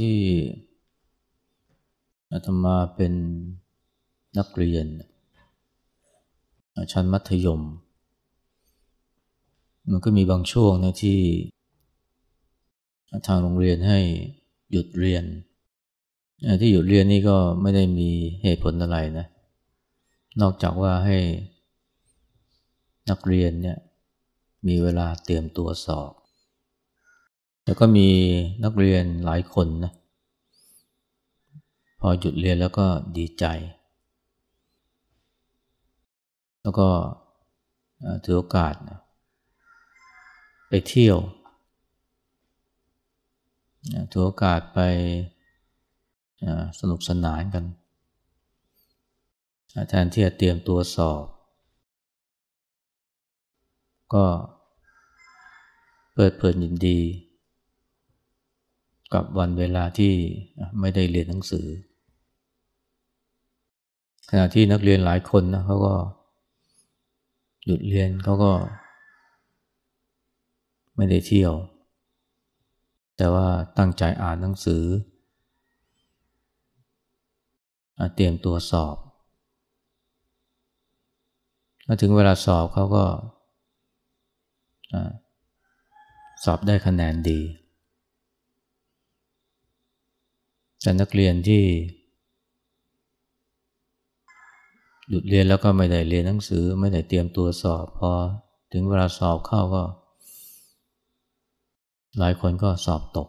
ที่อาตมาเป็นนักเรียน ชั้นมัธยม มันก็มีบางช่วงนะที่ ทางโรงเรียนให้หยุดเรียน ที่หยุดเรียนนี่ก็ไม่ได้มีเหตุผลอะไรนะ นอกจากว่าให้นักเรียนเนี่ยมีเวลาเตรียมตัวสอบ แต่ก็มีนักเรียนหลายคนนะ พอหยุดเรียนแล้วก็ดีใจ แล้วก็ถือโอกาสนะไปเที่ยวถือโอกาสไปสนุกสนานกัน แทนที่จะเตรียมตัวสอบ ก็เปิดเผยยินดี กับวันเวลาที่ไม่ได้เรียนหนังสือ ขณะที่นักเรียนหลายคนนะเขาก็หยุดเรียนเขาก็ ไม่ได้เที่ยว แต่ว่าตั้งใจอ่านหนังสือ เตรียมตัวสอบถ้าถึงเวลาสอบเขาก็สอบได้คะแนนดี แต่นักเรียนที่ หยุดเรียนแล้วก็ไม่ได้เรียนหนังสือ ไม่ได้เตรียมตัวสอบพอถึงเวลาสอบเข้าก็ หลายคนก็สอบตก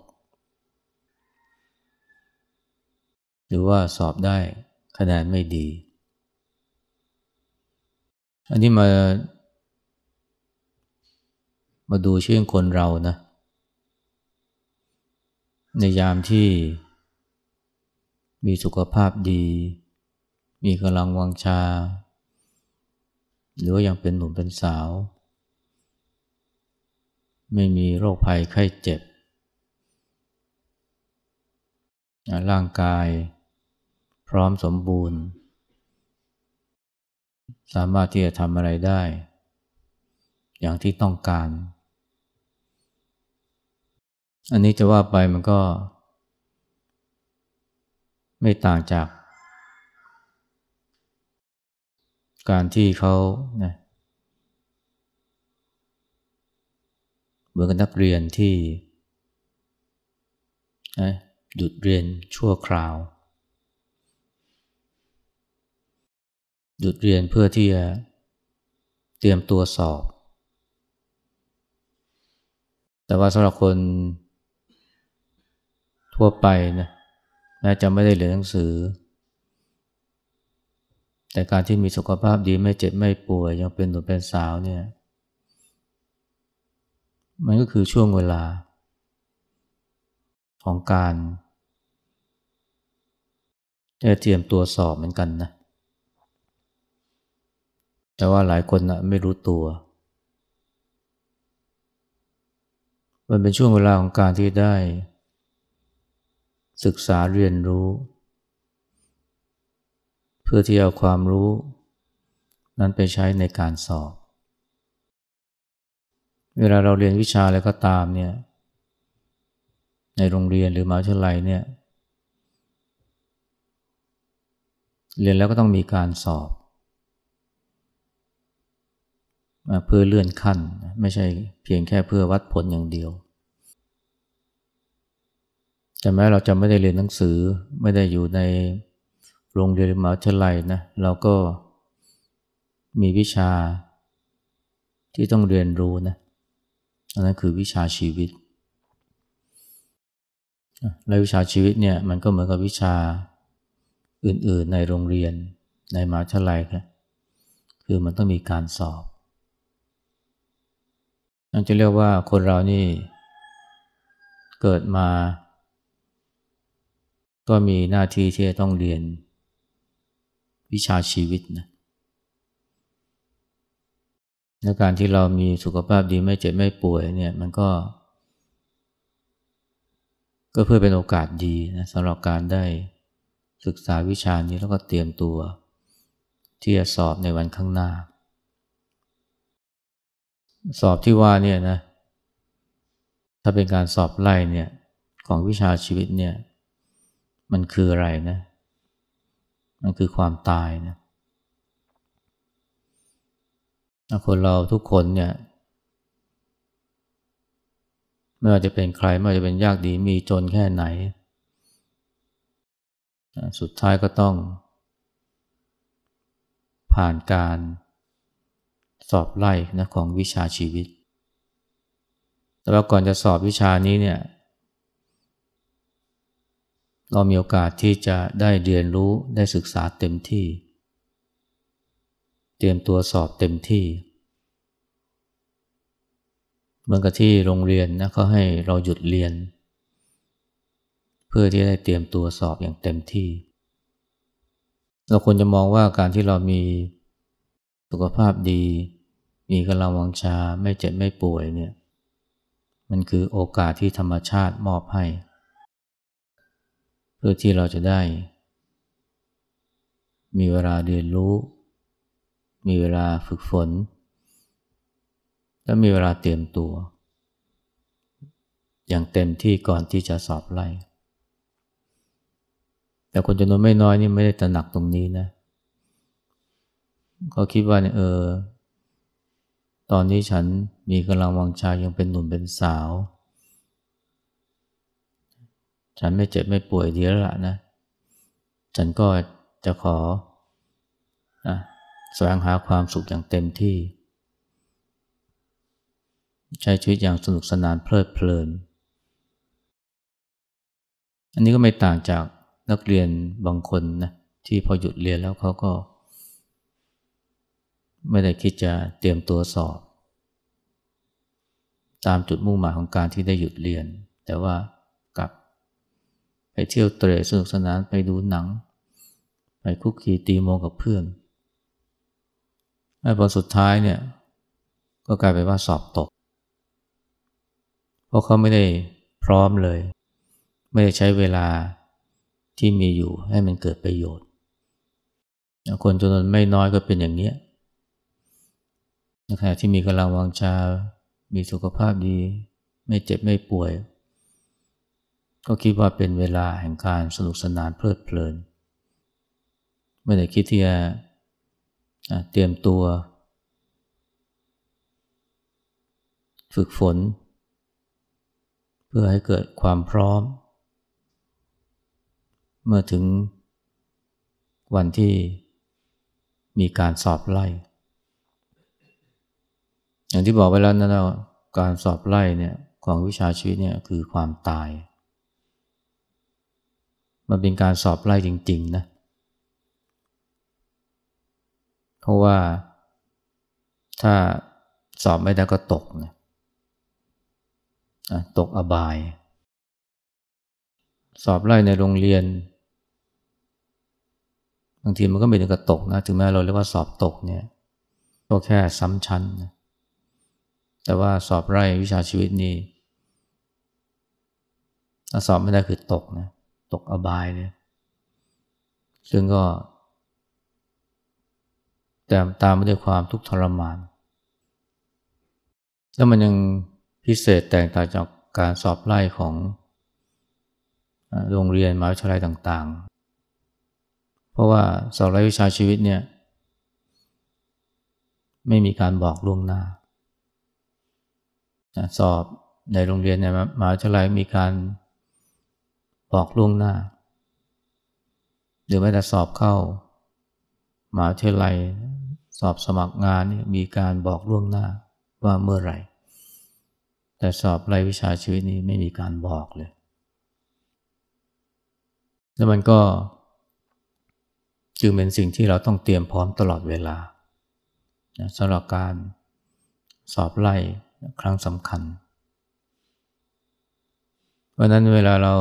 หรือว่าสอบได้คะแนนไม่ดี อันนี้มา มาดูชื่อคนเรานะ ในยามที่ มีสุขภาพดี มีกำลังวังชา หรือว่ายังเป็นหนุ่มเป็นสาว ไม่มีโรคภัยไข้เจ็บ ร่างกายพร้อมสมบูรณ์ สามารถที่จะทำอะไรได้ อย่างที่ต้องการ อันนี้จะว่าไปมันก็ ไม่ต่างจาก การที่เขานะเหมือนกับนักเรียนที่นะหยุดเรียนชั่วคราว หยุดเรียนเพื่อที่จะเตรียมตัวสอบ แต่ว่าสำหรับคนทั่วไปนะ แม้จะไม่ได้เรียนหนังสือ แต่การที่มีสุขภาพดีไม่เจ็บไม่ป่วย ยังเป็นหนุ่มเป็นสาวเนี่ย มันก็คือช่วงเวลา ของการจะเตรียมตัวสอบเหมือนกันนะ แต่ว่าหลายคนนะไม่รู้ตัว มันเป็นช่วงเวลาของการที่ได้ ศึกษาเรียนรู้ เพื่อที่เอาความรู้ นั้นไปใช้ในการสอบ เวลาเราเรียนวิชาอะไรก็ตามเนี่ยในโรงเรียนหรือมหาวิทยาลัยเนี่ยเรียนแล้วก็ต้องมีการสอบ เพื่อเลื่อนขั้นไม่ใช่เพียงแค่เพื่อวัดผลอย่างเดียว แต่แม้เราจะไม่ได้เรียนหนังสือ ไม่ได้อยู่ในโรงเรียนมหาวิทยาลัยนะเราก็มีวิชาที่ต้องเรียนรู้นะอันนั้นคือวิชาชีวิตและวิชาชีวิตเนี่ยมันก็เหมือนกับวิชาอื่นๆในโรงเรียนในมหาวิทยาลัยครับคือมันต้องมีการสอบนั่นจะเรียกว่าคนเรานี่เกิดมา ก็มีหน้าที่ที่จะต้องเรียนวิชาชีวิตนะในการที่เรามีสุขภาพดีไม่เจ็บไม่ป่วยเนี่ยมันก็ ก็เพื่อเป็นโอกาสดีนะสำหรับการได้ศึกษาวิชานี้แล้วก็เตรียมตัว ที่จะสอบในวันข้างหน้า สอบที่ว่าเนี่ยนะถ้าเป็นการสอบไล่เนี่ยของวิชาชีวิตเนี่ย มันคืออะไรนะ มันคือความตายนะคนเราทุกคนเนี่ย ไม่ว่าจะเป็นใครไม่ว่าจะเป็นยากดีมีจนแค่ไหน สุดท้ายก็ต้อง ผ่านการสอบไล่นะของวิชาชีวิต แต่ว่าก่อนจะสอบวิชานี้เนี่ย เรามีโอกาสที่จะได้เรียนรู้ได้ศึกษาเต็มที่ เตรียมตัวสอบเต็มที่เหมือนกับที่โรงเรียนนะเขาให้เราหยุดเรียน เพื่อที่จะได้เตรียมตัวสอบอย่างเต็มที่ เราควรจะมองว่าการที่เรามีสุขภาพดี มีกำลังวังชาไม่เจ็บไม่ป่วยเนี่ยมันคือโอกาสที่ธรรมชาติมอบให้ เพื่อที่เราจะได้ มีเวลาเรียนรู้ มีเวลาฝึกฝน และมีเวลาเตรียมตัว อย่างเต็มที่ก่อนที่จะสอบไล่ แต่คนจำนวนไม่น้อยนี่ไม่ได้ตระหนักตรงนี้นะเขาคิดว่าเนี่ยเออ ตอนนี้ฉันมีกำลังวังชายังเป็นหนุ่มเป็นสาว ฉันไม่เจ็บไม่ป่วยดีแล้วล่ะนะ ฉันก็จะขอนะแสวงหาความสุขอย่างเต็มที่ ใช้ชีวิตอย่างสนุกสนานเพลิดเพลิน อันนี้ก็ไม่ต่างจากนักเรียนบางคนนะที่พอหยุดเรียนแล้วเขาก็ ไม่ได้คิดจะเตรียมตัวสอบ ตามจุดมุ่งหมายของการที่ได้หยุดเรียน แต่ว่า เที่ยวเตะสนุกสนานไปดูหนัง ไปคุกคีตีโมกับเพื่อนไอ้พอสุดท้ายเนี่ยก็กลายเป็นว่าสอบตก เพราะเขาไม่ได้พร้อมเลย ไม่ได้ใช้เวลาที่มีอยู่ให้มันเกิดประโยชน์ คนจำนวนไม่น้อยก็เป็นอย่างนี้นขณะที่มีกำลังวังชา มีสุขภาพดี ไม่เจ็บไม่ป่วย ก็คิดว่าเป็นเวลาแห่งการสนุกสนานเพลิดเพลิน ไม่ได้คิดที่จะเตรียมตัว ฝึกฝน เพื่อให้เกิดความพร้อม เมื่อถึงวันที่มีการสอบไล่ อย่างที่บอกไว้แล้วนะว่าการสอบไล่เนี่ยของวิชาชีวิตเนี่ยคือความตาย มันเป็นการสอบไล่จริง ๆ นะ เพราะว่าถ้าสอบไม่ได้ก็ตกนะตกอบาย สอบไล่ในโรงเรียน บางทีมันก็ไม่ถึงกับตกนะ ถึงแม้เราเรียกว่าสอบตกเนี่ย ก็แค่ซ้ำชั้นนะแต่ว่าสอบไล่วิชาชีวิตนี่ถ้าสอบไม่ได้คือตกนะ ตกอบายเลย ซึ่งก็ แต่ตามมาด้วยความทุกข์ทรมาน แล้วมันยังพิเศษแตกต่างจากการสอบไล่ของโรงเรียนมหาวิทยาลัยต่าง ๆ เพราะว่าสอบไล่วิชาชีวิตเนี่ย ไม่มีการบอกล่วงหน้า สอบในโรงเรียนในมหาวิทยาลัยมีการ บอกล่วงหน้า หรือแม้แต่สอบเข้ามหาวิทยาลัยสอบสมัครงานนี่มีการบอกล่วงหน้าว่าเมื่อไหร่ แต่สอบรายวิชาชีวิตนี้ไม่มีการบอกเลย แล้วมันก็ จึงเป็นสิ่งที่เราต้องเตรียมพร้อมตลอดเวลาสำหรับการสอบไล่ครั้งสำคัญ เพราะนั้นเวลาเรา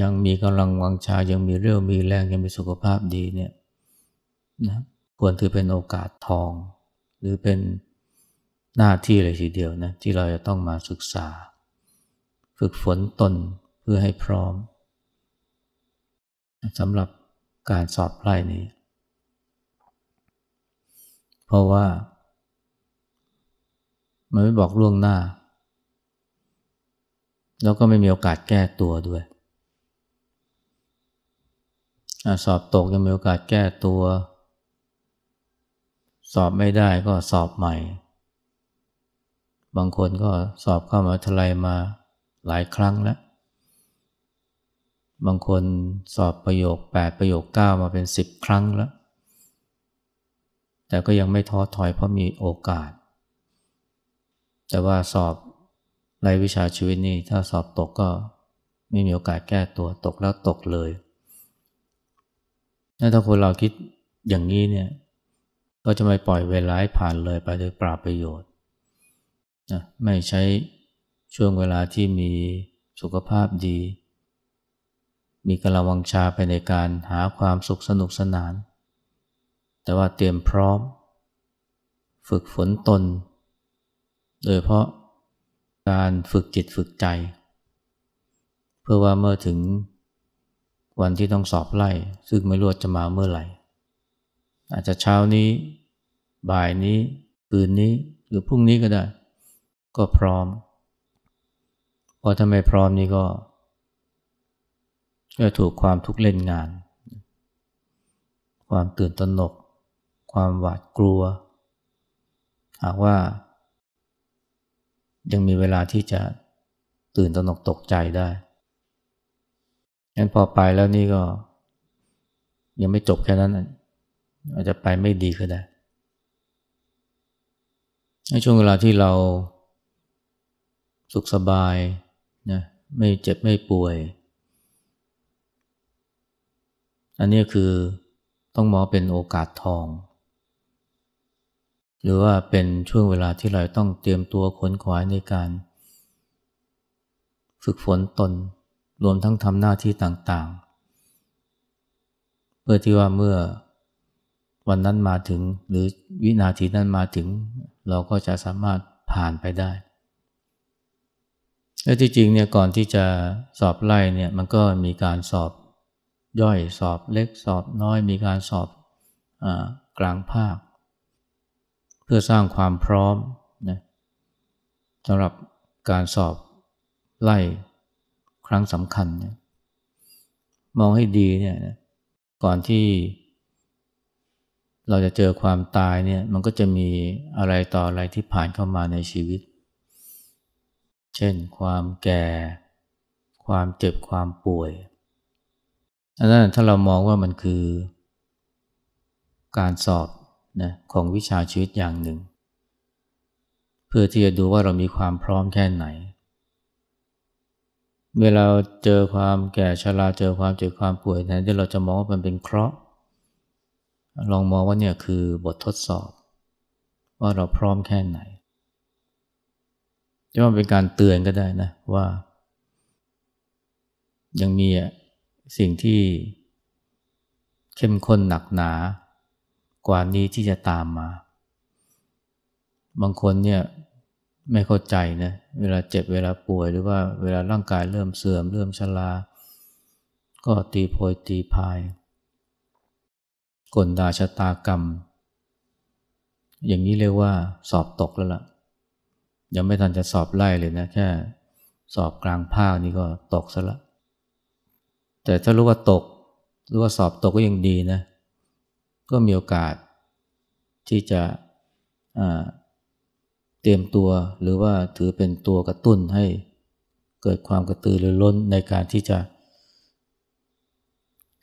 ยังมีกำลังวังชา ยังมีเรี่ยวมีแรง ยังมีสุขภาพดีเนี่ยนะควรถือเป็นโอกาสทอง หรือเป็นหน้าที่เลยทีเดียวนะที่เราจะต้องมาศึกษา ฝึกฝนตนเพื่อให้พร้อมสำหรับการสอบไล่นี้ เพราะว่า มันไม่บอกล่วงหน้า แล้วก็ไม่มีโอกาสแก้ตัวด้วย สอบตกยังมีโอกาสแก้ตัว สอบไม่ได้ก็สอบใหม่ บางคนก็สอบเข้ามาทลายมาหลายครั้งแล้ว บางคนสอบประโยค 8 ประโยค 9 มาเป็น 10 ครั้งแล้ว แต่ก็ยังไม่ท้อถอยเพราะมีโอกาส แต่ว่าสอบ รายวิชาชีวิตนี่ถ้าสอบตกก็ไม่มีโอกาสแก้ตัวตกแล้วตกเลย ถ้าคนเราคิดอย่างนี้เนี่ยก็จะไม่ปล่อยเวลาผ่านเลยไปโดยปราประโยชน์นะไม่ใช้ช่วงเวลาที่มีสุขภาพดี มีกำลังวังชาไปในการหาความสุขสนุกสนาน แต่ว่าเตรียมพร้อม ฝึกฝนตน โดยเพราะ การฝึกจิตฝึกใจ เพื่อว่าเมื่อถึงวันที่ต้องสอบไล่ ซึ่งไม่รู้จะมาเมื่อไหร่ อาจจะเช้านี้ บ่ายนี้ คืนนี้หรือพรุ่งนี้ก็ได้ ก็พร้อมพอถ้าไมพร้อมนี่ก็ก็ถูกความทุกข์เล่นงาน ความตื่นตระหนก ความหวาดกลัว หากว่า ยังมีเวลาที่จะตื่นตระหนกตกใจได้งั้นพอไปแล้วนี่ก็ ยังไม่จบแค่นั้น อาจจะไปไม่ดีก็ได้ในช่วงเวลาที่เราสุขสบายนะไม่เจ็บไม่ป่วย อันนี้คือต้องมองเป็นโอกาสทอง หรือว่าเป็นช่วงเวลาที่เราต้องเตรียมตัวขนขวายในการ ฝึกฝนตน รวมทั้งทำหน้าที่ต่างๆ เพื่อที่ว่าเมื่อวันนั้นมาถึงหรือวินาทีนั้นมาถึง เราก็จะสามารถผ่านไปได้ และที่จริงเนี่ยก่อนที่จะสอบไล่เนี่ยมันก็มีการสอบย่อยสอบเล็กสอบน้อยมีการสอบอกลางภาค พื่อสร้างความพร้อมนะสำหรับการสอบไล่ครั้งสำคัญเนี่ยมองให้ดีเนี่ยก่อนที่เราจะเจอความตายเนี่ยมันก็จะมีอะไรต่ออะไรที่ผ่านเข้ามาในชีวิต เช่นความแก่ ความเจ็บความป่วย อันนั้นถ้าเรามองว่ามันคือ การสอบ นะของวิชาชีวิตอย่างหนึ่ง เพื่อที่จะดูว่าเรามีความพร้อมแค่ไหน เวลาเจอความแก่ชราเจอความเจ็บความป่วยแทนที่เราจะมองว่ามันเป็นเคราะห์ลองมองว่าเนี่ยคือบททดสอบ ว่าเราพร้อมแค่ไหนจะว่าเป็นการเตือนก็ได้นะว่า ยังมีสิ่งที่เข้มข้นหนักหนา กว่านี้ที่จะตามมา บางคนเนี่ยไม่เข้าใจนะเวลาเจ็บเวลาป่วยหรือว่าเวลาร่างกายเริ่มเสื่อม เริ่มชราก็ตีโพยตีพายกลดาชะตากรรม อย่างนี้เรียกว่าสอบตกแล้วล่ะ ยังไม่ทันจะสอบไล่เลยนะ แค่สอบกลางภาคนี่ก็ตกซะละ แต่ถ้ารู้ว่าตกรือว่าสอบตกก็ยังดีนะ ก็มีโอกาสที่จะเตรียมตัวหรือว่าถือเป็นตัวกระตุ้นให้เกิดความกระตือรือร้นในการที่จะ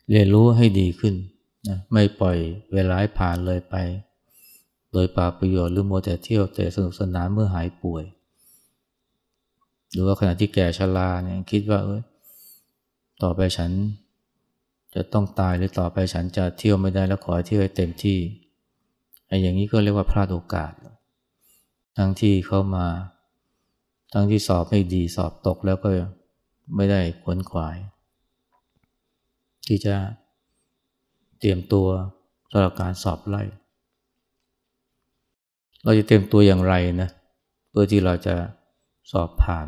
เรียนรู้ให้ดีขึ้นนะไม่ปล่อยเวลาให้ผ่านเลยไป โดยปาประโยชน์หรือโมแต่เที่ยวแต่สนุกสนานเมื่อหายป่วย หรือว่าขณะที่แก่ชราเนี่ยคิดว่าเออต่อไปฉัน จะต้องตายหรือต่อไปฉันจะเที่ยวไม่ได้แล้วขอเที่ยวให้เต็มที่ไอ้อย่างนี้ก็เรียกว่าพลาดโอกาส ทั้งที่เข้ามา ทั้งที่สอบไม่ดีสอบตกแล้วก็ไม่ได้ขวนขวาย ที่จะเตรียมตัวสำหรับการสอบไล่ เราจะเตรียมตัวอย่างไรนะเพื่อที่เราจะสอบผ่าน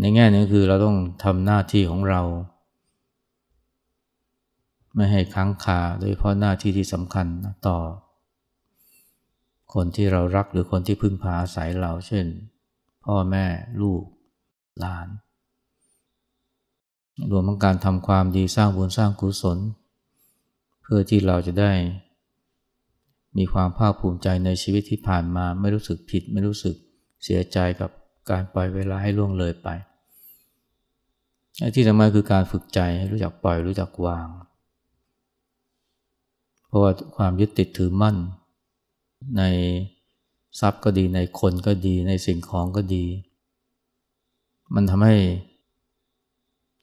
ในแง่นี้คือเราต้องทำหน้าที่ของเรา ไม่ให้ค้างคาโดยเพราะหน้าที่ที่สำคัญต่อ คนที่เรารักหรือคนที่พึ่งพาอาศัยเรา เช่น พ่อแม่ลูก หลาน รวมทั้งการทำความดีสร้างบุญสร้างกุศล เพื่อที่เราจะได้ มีความภาคภูมิใจในชีวิตที่ผ่านมา ไม่รู้สึกผิด ไม่รู้สึกเสียใจกับการปล่อยเวลาให้ล่วงเลยไปที่สำคัญคือการฝึกใจให้รู้จักปล่อยรู้จักวาง เพราะว่าความยึดติดถือมั่น ในทรัพย์ก็ดีในคนก็ดีในสิ่งของก็ดี มันทำให้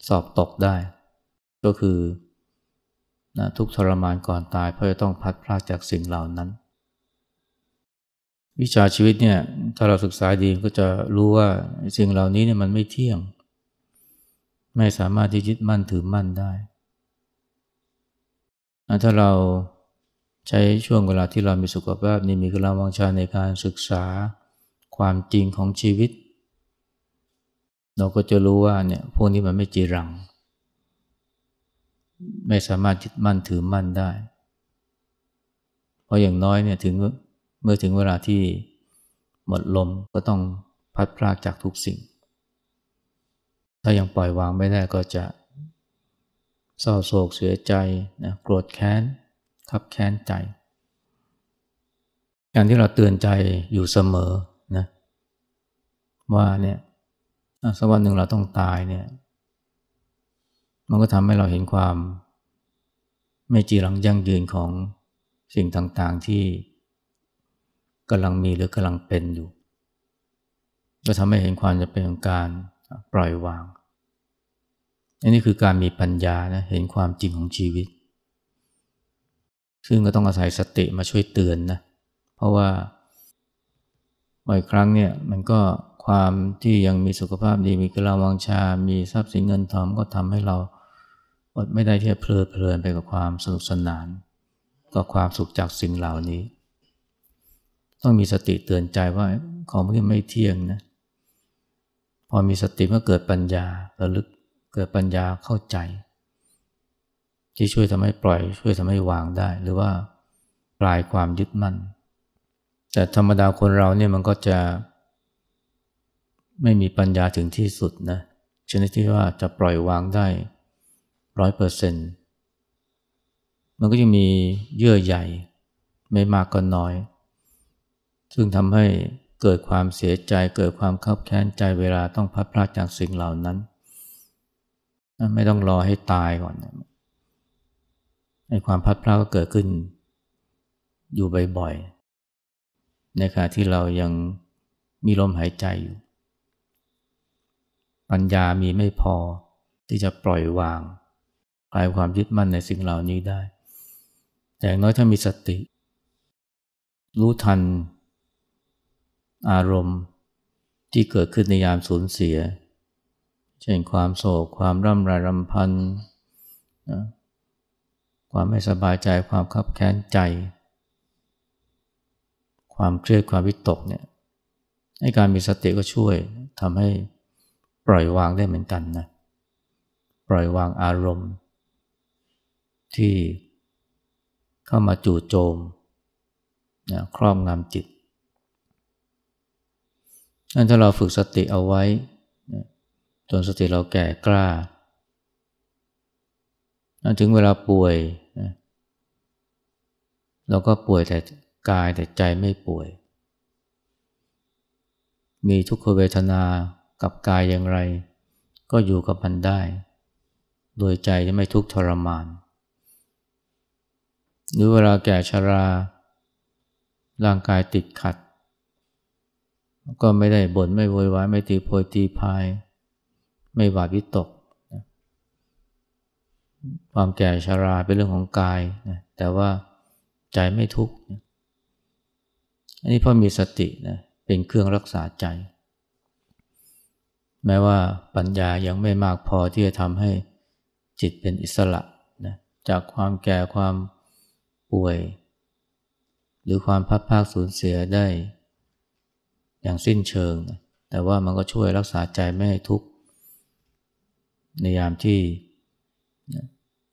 สอบตกได้ ก็คือนะทุกทรมานก่อนตายเพราะจะต้องพัดพลาดจากสิ่งเหล่านั้น วิชาชีวิตเนี่ยถ้าเราศึกษาดีก็จะรู้ว่าสิ่งเหล่านี้เนี่ยมันไม่เที่ยง ไม่สามารถที่ยึดมั่นถือมั่นได้ ถ้าเรา ใช้ช่วงเวลาที่เรามีสุขภาพนี้มีกำลังวังชาในการศึกษาความจริงของชีวิต เราก็จะรู้ว่าเนี่ยพวกนี้มันไม่จีรัง ไม่สามารถยึดมั่นถือมั่นได้ เพราะอย่างน้อยเนี่ยถึงเมื่อถึงเวลาที่หมดลมก็ต้องพัดพลากจากทุกสิ่ง ถ้ายังปล่อยวางไม่ได้ก็จะเศร้าโศกเสียใจนะโกรธแค้น ขับแค้นใจ การที่เราเตือนใจอยู่เสมอนะว่าเนี่ยสักวันหนึ่งเราต้องตายเนี่ย มันก็ทำให้เราเห็นความ ไม่จีรังยั่งยืนของสิ่งต่างๆที่กำลังมีหรือกำลังเป็นอยู่ ก็ทำให้เห็นความจะเป็นของการปล่อยวางอันนี้คือการมีปัญญานะเห็นความจริงของชีวิต ซึ่งก็ต้องอาศัยสติมาช่วยเตือนนะ เพราะว่าบ่อยครั้งเนี่ยมันก็ความที่ยังมีสุขภาพดีมีกำลังวังชา มีทรัพย์สินเงินทองก็ทำให้เราอดไม่ได้ที่จะเพลิดเพลินไปกับความสนุกสนานกับความสุขจากสิ่งเหล่านี้ ต้องมีสติเตือนใจว่าของพวกนี้ไม่เที่ยงนะ พอมีสติก็เกิดปัญญาระลึกเกิดปัญญาเข้าใจ ที่ช่วยทำให้ปล่อย ช่วยทำให้วางได้ หรือว่าปลายความยึดมั่น แต่ธรรมดาคนเราเนี่ยมันก็จะ ไม่มีปัญญาถึงที่สุดนะชนิดที่ว่าจะปล่อยวางได้ร้อยเปอร์เซ็นต์มันก็ยังมีเยื่อใหญ่ ไม่มากก็น้อย ซึ่งทำให้เกิดความเสียใจเกิดความขับแค้นใจเวลาต้องพัดพลาดจากสิ่งเหล่านั้น ไม่ต้องรอให้ตายก่อน ไอ้ความพัดพลาดก็เกิดขึ้น อยู่บ่อยๆในขณะที่เรายังมีลมหายใจอยู่ ปัญญามีไม่พอที่จะปล่อยวางคลายความยึดมั่นในสิ่งเหล่านี้ได้ แต่อย่างน้อยถ้ามีสติ รู้ทัน อารมณ์ที่เกิดขึ้นในยามสูญเสีย เช่นความโศก ความร่ำไรรำพันนะ ความไม่สบายใจความขับแค้นใจ ความเครียดความวิตกเนี่ยให้การมีสติก็ช่วยทำให้ปล่อยวางได้เหมือนกันนะปล่อยวางอารมณ์ ที่เข้ามาจู่โจมนะครอบงำจิตนั่นถ้าเราฝึกสติเอาไว้จนสติเราแก่กล้า ถึงเวลาป่วย เราก็ป่วยแต่กายแต่ใจไม่ป่วย มีทุกขเวทนากับกายอย่างไร ก็อยู่กับมันได้ โดยใจจะไม่ทุกข์ทรมาน หรือเวลาแก่ชรา ร่างกายติดขัด ก็ไม่ได้บน่นไม่โวยวายไม่ตีโพยตีพาย ไม่หวาดวิตกความแก่ชราเป็นเรื่องของกายนะแต่ว่า ใจไม่ทุกข์อันนี้เพราะมีสตินะเป็นเครื่องรักษาใจ แม้ว่าปัญญายังไม่มากพอที่จะทำให้จิตเป็นอิสระนะจากความแก่ความป่วย หรือความพัดภาคสูญเสียได้ อย่างสิ้นเชิงแต่ว่ามันก็ช่วยรักษาใจไม่ให้ทุกข์ในยามที่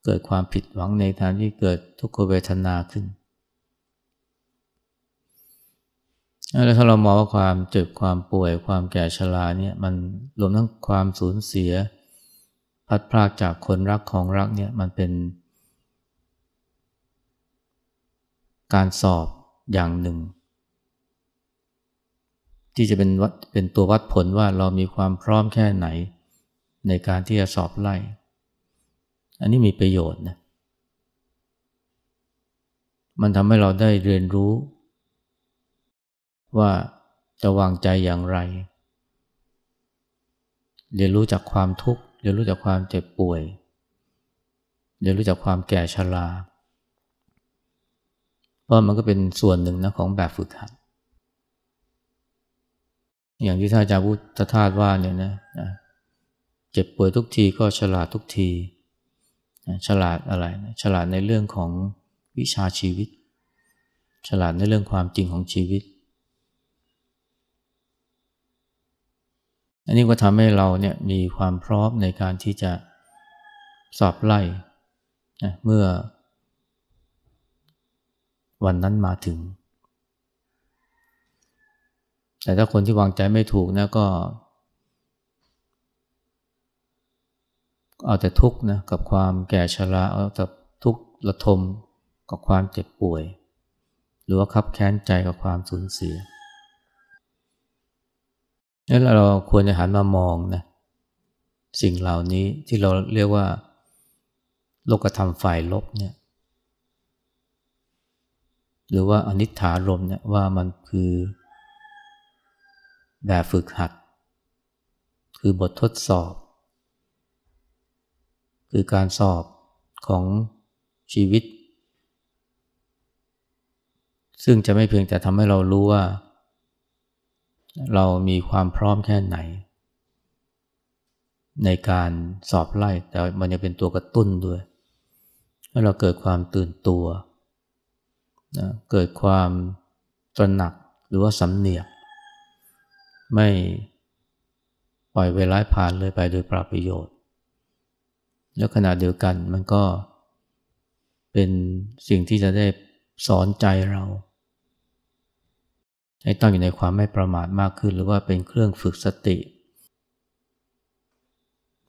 เกิดความผิดหวังในทางที่เกิดทุกขเวทนาขึ้น แล้วถ้าเรามองว่าความเจ็บความป่วย ความแก่ชราเนี่ยมันรวมทั้งความสูญเสีย พัดพรากจากคนรักของรักเนี่ยมันเป็น การสอบอย่างหนึ่ง ที่จะเป็นวัดเป็นตัววัดผลว่าเรามีความพร้อมแค่ไหน ในการที่จะสอบไล่ อันนี้มีประโยชน์นะมันทำให้เราได้เรียนรู้ ว่าจะวางใจอย่างไร เรียนรู้จากความทุกข์ เรียนรู้จากความเจ็บป่วย เรียนรู้จากความแก่ชราเพราะมันก็เป็นส่วนหนึ่งนะของแบบฝึกหัด อย่างที่ท่านอาจารย์พุทธทาสว่าเนี่ยนะเจ็บป่วยทุกทีก็ฉลาดทุกที ฉลาดอะไรนะฉลาดในเรื่องของวิชาชีวิต ฉลาดในเรื่องความจริงของชีวิต อันนี้ก็ทำให้เราเนี่ยมีความพร้อมในการที่จะสอบไล่นะเมื่อวันนั้นมาถึง แต่ถ้าคนที่วางใจไม่ถูกนะก็ เอาแต่ทุกข์นะกับความแก่ชราเอาแต่ทุกข์ระทมกับความเจ็บป่วย หรือว่าคับแค้นใจกับความสูญเสีย นั้นเราควรจะหันมามองนะสิ่งเหล่านี้ที่เราเรียกว่า โลกธรรมฝ่ายลบเนี่ยหรือว่าอนิจฐารมเนี่ยว่ามันคือแบบฝึกหัด คือบททดสอบ คือการสอบของชีวิต ซึ่งจะไม่เพียงแต่ทำให้เรารู้ว่า เรามีความพร้อมแค่ไหน ในการสอบไล่แต่มันจะเป็นตัวกระตุ้นด้วยให้เราเกิดความตื่นตัวนะเกิดความตระหนักหรือว่าสำเนียก ไม่ปล่อยเวลาผ่านเลยไปโดยปราประโยชน์ แล้วขณะเดียวกันมันก็เป็นสิ่งที่จะได้สอนใจเรา ให้ตั้งอยู่ในความไม่ประมาทมากขึ้น หรือว่าเป็นเครื่องฝึกสติ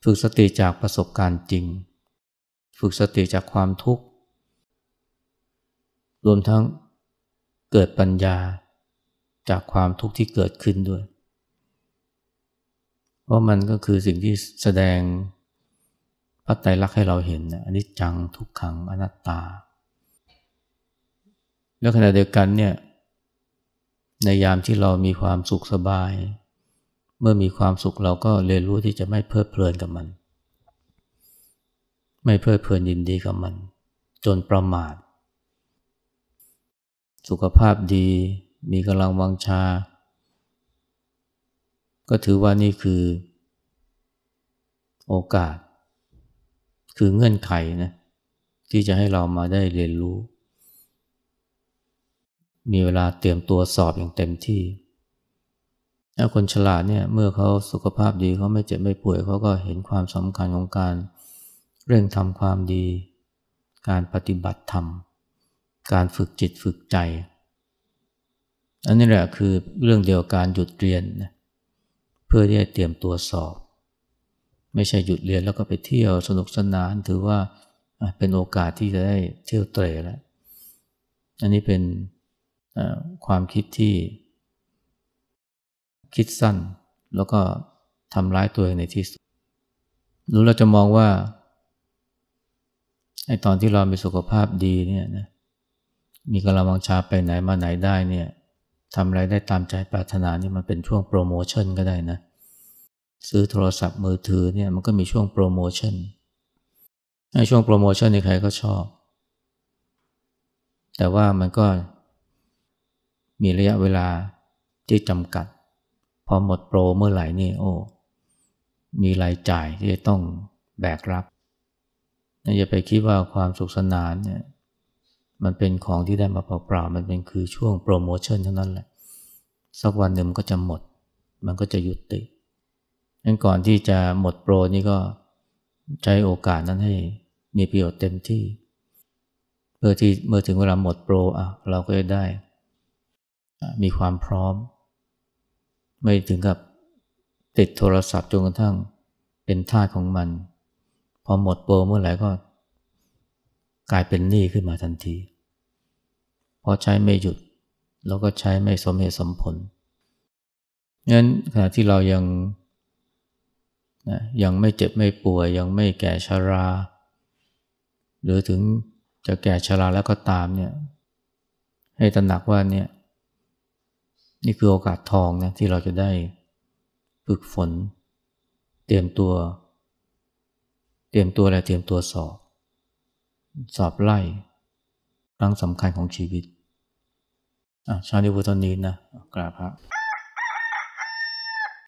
ฝึกสติจากประสบการณ์จริง ฝึกสติจากความทุกข์ รวมทั้งเกิดปัญญาจากความทุกข์ที่เกิดขึ้นด้วย เพราะมันก็คือสิ่งที่แสดงพระไตรลักษณ์ให้เราเห็นอันิจจังทุกขังอนัตตา แล้วขณะเดียวกันเนี่ย ในยามที่เรามีความสุขสบาย เมื่อมีความสุขเราก็เรียนรู้ที่จะไม่เพลิดเพลินกับมัน ไม่เพลิดเพลินยินดีกับมัน จนประมาท สุขภาพดีมีกำลังวังชา ก็ถือว่านี่คือ โอกาส คือเงื่อนไขนะที่จะให้เรามาได้เรียนรู้ มีเวลาเตรียมตัวสอบอย่างเต็มที่ถ้าคนฉลาดเนี่ยเมื่อเขาสุขภาพดีเขาไม่เจ็บไม่ป่วยเขาก็เห็นความสำคัญของการเร่งทำความดี การปฏิบัติธรรม การฝึกจิตฝึกใจ อันนี้แหละคือเรื่องเดียวการหยุดเรียนนะเพื่อที่จะเตรียมตัวสอบ ไม่ใช่หยุดเรียนแล้วก็ไปเที่ยวสนุกสนานถือว่าเป็นโอกาสที่จะได้เที่ยวเตะแล้วอันนี้เป็น ความคิดที่ คิดสั้น แล้วก็ทำร้ายตัวเองในที่สุดหรือเราจะมองว่าไอ้ตอนที่เรามีสุขภาพดีเนี่ยนะมีกำลังวังชาไปไหนมาไหนได้เนี่ยทำอะไรได้ตามใจปรารถนานี่มันเป็นช่วงโปรโมชั่นก็ได้นะ ซื้อโทรศัพท์มือถือเนี่ยมันก็มีช่วงโปรโมชั่นในช่วงโปรโมชั่นนี่ใครก็ชอบ แต่ว่ามันก็ มีระยะเวลาที่จำกัด พอหมดโปรเมื่อไหร่นี่โอ้ มีรายจ่ายที่จะต้องแบกรับ อย่าไปคิดว่าความสุขสนานเนี่ยมันเป็นของที่ได้มาเปล่าๆ มันเป็นคือช่วงโปรโมชั่นเท่านั้นแหละ สักวันหนึ่งมันก็จะหมด มันก็จะยุติดังก่อนที่จะหมดโปรนี่ก็ใช้โอกาสนั้นให้มีประโยชน์เต็มที่ เพื่อที่เมื่อถึงเวลาหมดโปรอะเราก็จะได้ มีความพร้อม ไม่ถึงกับติดโทรศัพท์จนกระทั่งเป็นท่าของมัน พอหมดโปรเมื่อไหร่ก็ กลายเป็นหนี้ขึ้นมาทันทีเพราะใช้ไม่หยุด แล้วก็ใช้ไม่สมเหตุสมผลงั้นขณะที่เรายังนะยังไม่เจ็บไม่ป่วย ยังไม่แก่ชารา หรือถึงจะแก่ชาราแล้วก็ตามเนี่ยให้ตระหนักว่าเนี่ย นี่คือโอกาสทองนะที่เราจะได้ฝึกฝน เตรียมตัว เตรียมตัวอะไรเตรียมตัวสอบ สอบไล่ครั้งสำคัญของชีวิตอะชาลิวุฒนี้นะกราบพระ